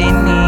Ini